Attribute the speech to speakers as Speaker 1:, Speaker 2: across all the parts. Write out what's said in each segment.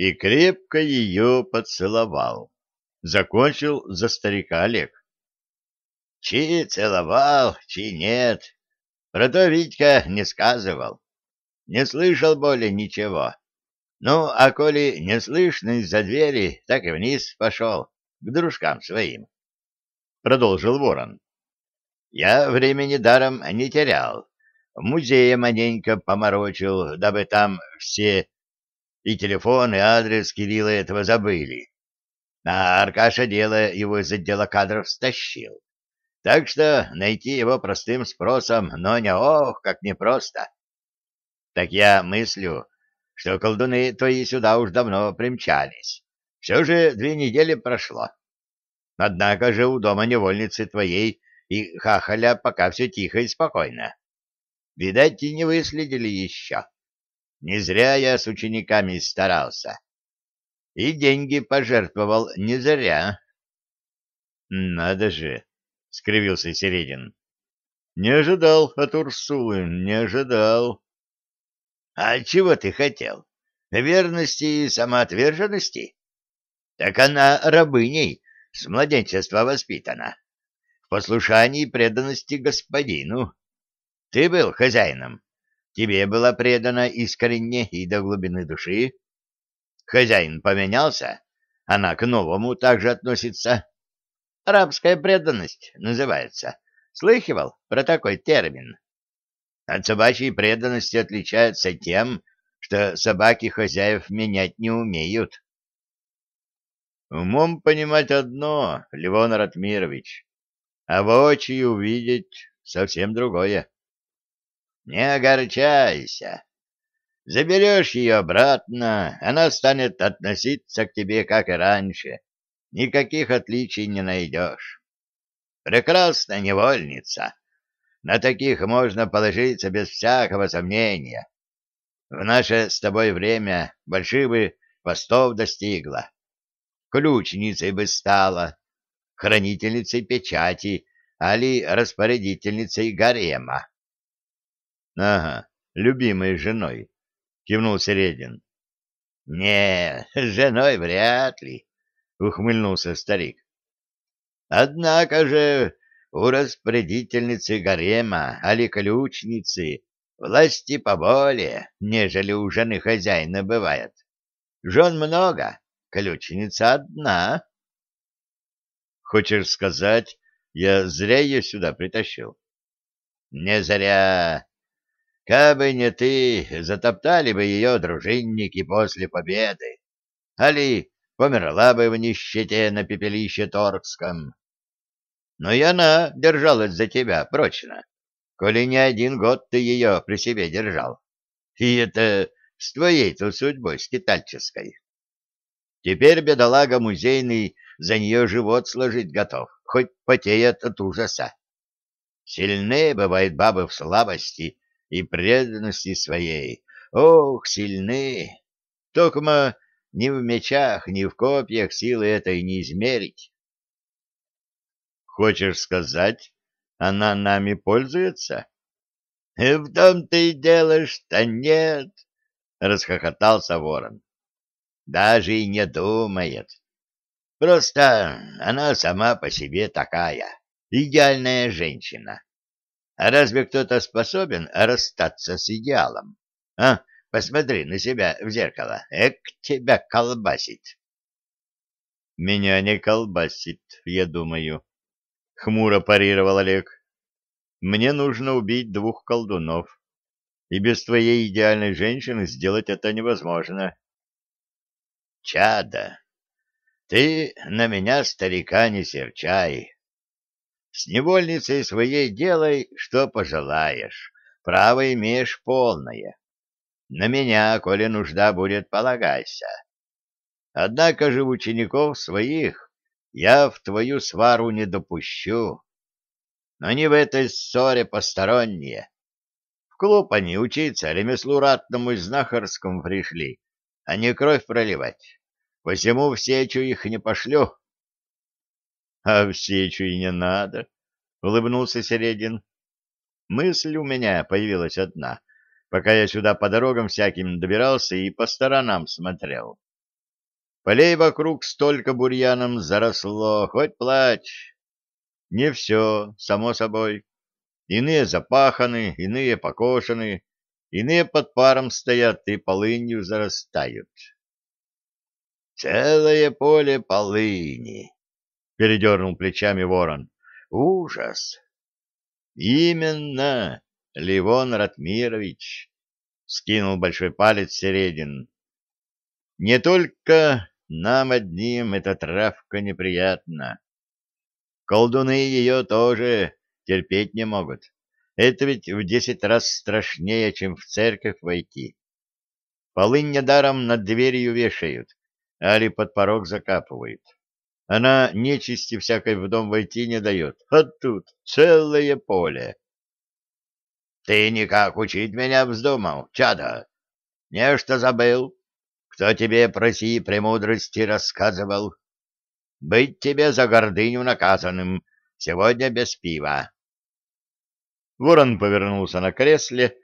Speaker 1: и крепко ее поцеловал. Закончил за старика Олег. Чи целовал, чи нет. Про то Витька не сказывал. Не слышал более ничего. Ну, а коли не слышно из-за двери, так и вниз пошел, к дружкам своим. Продолжил ворон. Я времени даром не терял. В музее маленько поморочил, дабы там все и телефон, и адрес Кирилла этого забыли. А Аркаша дело его из отдела кадров стащил. Так что найти его простым спросом, но не ох, как непросто. Так я мыслю, что колдуны твои сюда уж давно примчались. Все же две недели прошло. Однако же у дома невольницы твоей и хахаля пока все тихо и спокойно. Видать, и не выследили еще. Не зря я с учениками старался. И деньги пожертвовал не зря. Надо же, — скривился Середин. — Не ожидал от Урсулы, не ожидал. — А чего ты хотел? Верности и самоотверженности? Так она рабыней с младенчества воспитана. В послушании и преданности господину. Ты был хозяином. Тебе была предана искренне и до глубины души. Хозяин поменялся, она к новому также относится. Рабская преданность называется. Слыхивал про такой термин? От собачьей преданности отличается тем, что собаки хозяев менять не умеют. Умом понимать одно, Левон Ратмирович, а воочию увидеть совсем другое. Не огорчайся. Заберешь ее обратно, она станет относиться к тебе, как и раньше, никаких отличий не найдешь. Прекрасная невольница. На таких можно положиться без всякого сомнения. В наше с тобой время больших бы постов достигла. Ключницей бы стала, хранительницей печати, али распорядительницей гарема. — Ага, любимой женой, — кивнул Середин. — Не, женой вряд ли, ухмыльнулся старик. Однако же у распорядительницы гарема, али ключницы, власти поболее, нежели у жены хозяина бывает. Жен много, ключница одна. Хочешь сказать, я зря ее сюда притащил? Не зря. Кабы не ты, затоптали бы ее дружинники после победы. Али померла бы в нищете на пепелище Торгском. Но и она держалась за тебя прочно, коли не один год ты ее при себе держал. И это с твоей-то судьбой скитальческой. Теперь бедолага музейный за нее живот сложить готов, хоть потеет от ужаса. Сильные бывают бабы в слабости и преданности своей. Ох, сильны! Токма ни в мечах, ни в копьях силы этой не измерить. Хочешь сказать, она нами пользуется? В том-то и дело, что нет, расхохотался ворон. Даже и не думает. Просто она сама по себе такая, идеальная женщина. А разве кто-то способен расстаться с идеалом? А? Посмотри на себя в зеркало. Эк, тебя колбасит. Меня не колбасит, я думаю. Хмуро парировал Олег. Мне нужно убить двух колдунов. И без твоей идеальной женщины сделать это невозможно. Чада, ты на меня, старика, не серчай. С невольницей своей делай, что пожелаешь. Право имеешь полное. На меня, коли нужда будет, полагайся. Однако же учеников своих я в твою свару не допущу. Но не в этой ссоре посторонние. В клуб они учиться ремеслу ратному и знахарскому пришли, а не кровь проливать. Посему в сечу их не пошлю. — А в сечу и не надо, — улыбнулся Середин. Мысль у меня появилась одна — пока я сюда по дорогам всяким добирался и по сторонам смотрел. Полей вокруг столько бурьяном заросло, хоть плачь. Не все, само собой. Иные запаханы, иные покошены, иные под паром стоят и полынью зарастают. Целое поле полыни, — передернул плечами ворон. Ужас! Именно, Ливон Ратмирович, — скинул большой палец Середин. Не только нам одним эта травка неприятна. Колдуны ее тоже терпеть не могут. Это ведь в десять раз страшнее, чем в церковь войти. Полынь недаром над дверью вешают, али под порог закапывают. Она нечисти всякой в дом войти не дает, а тут целое поле. — Ты никак учить меня вздумал, чадо? Нечто забыл? Кто тебе про сии премудрости рассказывал? Быть тебе за гордыню наказанным, сегодня без пива. Ворон повернулся на кресле,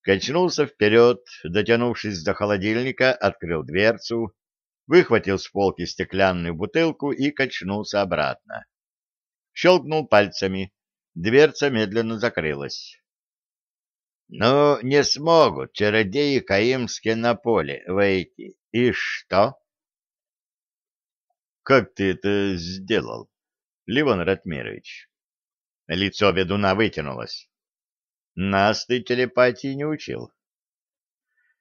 Speaker 1: качнулся вперед, дотянувшись до холодильника, открыл дверцу, выхватил с полки стеклянную бутылку и качнулся обратно. Щелкнул пальцами, дверца медленно закрылась. Но не смогут чародеи Каимские на поле войти. И что? Как ты это сделал, Ливон Ратмирович? Лицо ведуна вытянулось. Нас ты телепатии не учил.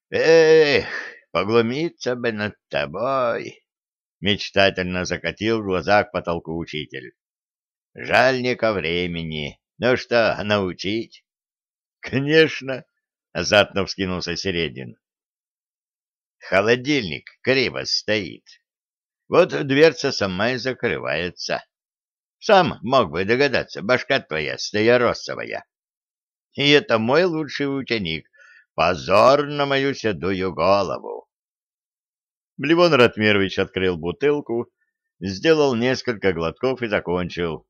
Speaker 1: Эх, поглумиться бы над тобой, мечтательно закатил глаза к потолку учитель. Жаль не ко времени. Ну что, научить? Конечно, азартно вскинулся Середин. Холодильник криво стоит. Вот дверца сама и закрывается. Сам мог бы догадаться, башка твоя стояросовая. И это мой лучший ученик. Позор на мою седую голову. Блевон Ратмирович открыл бутылку, сделал несколько глотков и закончил.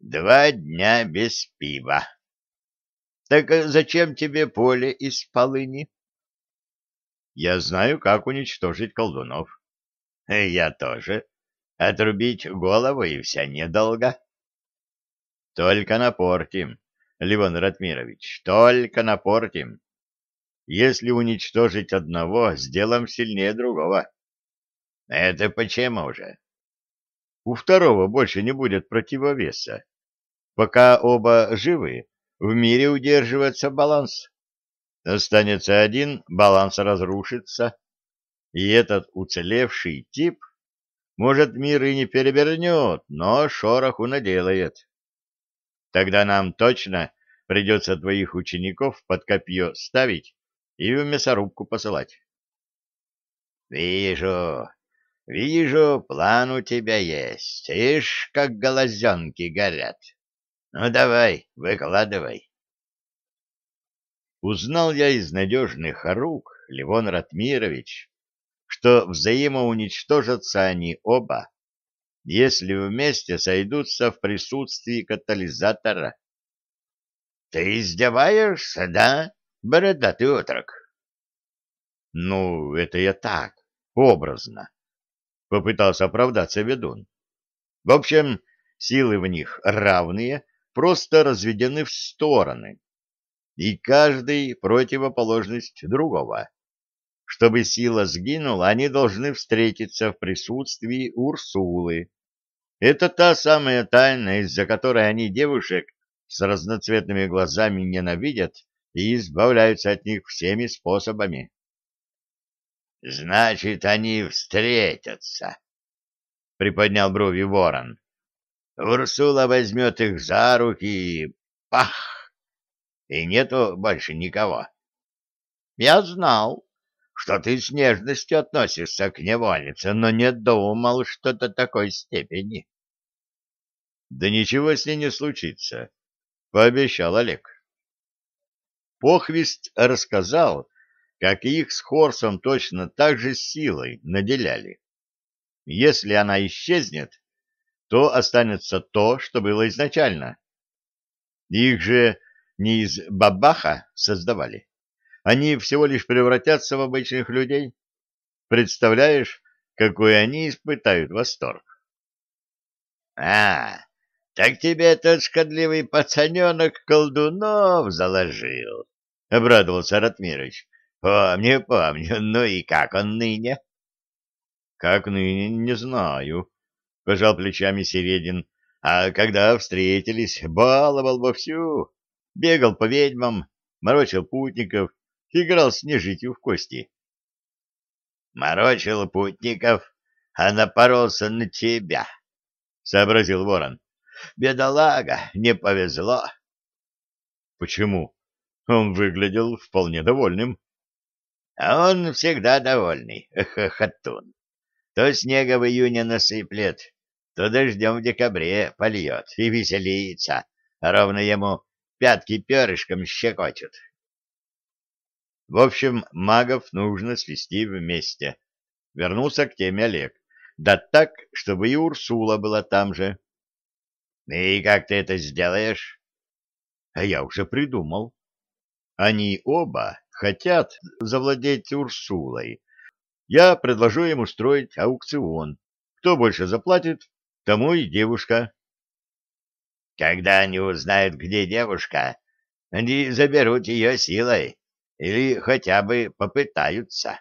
Speaker 1: Два дня без пива. Так э, зачем тебе поле из полыни? Я знаю, как уничтожить колдунов. Я тоже. Отрубить голову и вся недолго. Только напортим, Ливон Ратмирович, только напортим. Если уничтожить одного, сделаем сильнее другого. Это почему же? У второго больше не будет противовеса. Пока оба живы, в мире удерживается баланс. Останется один, баланс разрушится, и этот уцелевший тип, может, мир и не перевернет, но шороху наделает. Тогда нам точно придется твоих учеников под копье ставить и в мясорубку посылать. — Вижу, вижу, план у тебя есть. Ишь, как голозенки горят. Ну, давай, выкладывай. Узнал я из надежных рук, Левон Ратмирович, что взаимоуничтожатся они оба, если вместе сойдутся в присутствии катализатора. — Ты издеваешься, да, бородатый отрок? — Ну, это я так, образно, — попытался оправдаться ведун. В общем, силы в них равные, просто разведены в стороны, и каждый противоположность другого. Чтобы сила сгинула, они должны встретиться в присутствии Урсулы. Это та самая тайна, из-за которой они девушек с разноцветными глазами ненавидят и избавляются от них всеми способами. — Значит, они встретятся, — приподнял брови ворон. Урсула возьмет их за руки и... Пах! И нету больше никого. Я знал, что ты с нежностью относишься к невольнице, но не думал, что до такой степени. Да ничего с ней не случится, пообещал Олег. Похвист рассказал, как их с Хорсом точно так же силой наделяли. Если она исчезнет, то останется то, что было изначально. Их же не из бабаха создавали. Они всего лишь превратятся в обычных людей. Представляешь, какой они испытают восторг. — А, так тебе тот шкодливый пацаненок колдунов заложил, — обрадовался Ратмирович. — Помню, помню, ну и как он ныне? — Как ныне, не знаю, — пожал плечами Середин. — А когда встретились, баловал вовсю, бегал по ведьмам, морочил путников, играл с нежитью в кости. — Морочил путников, а напоролся на тебя, — сообразил ворон. — Бедолага, не повезло. — Почему? Он выглядел вполне довольным. — А он всегда довольный, хохотун. То снега в июне насыплет, то дождем в декабре польет и веселится, ровно ему пятки перышком щекочут. В общем, магов нужно свести вместе. Вернулся к теме Олег. Да так, чтобы и Урсула была там же. И как ты это сделаешь? А я уже придумал. Они оба хотят завладеть Урсулой. Я предложу им устроить аукцион. Кто больше заплатит, тому и девушка. Когда они узнают, где девушка, они заберут ее силой или хотя бы попытаются.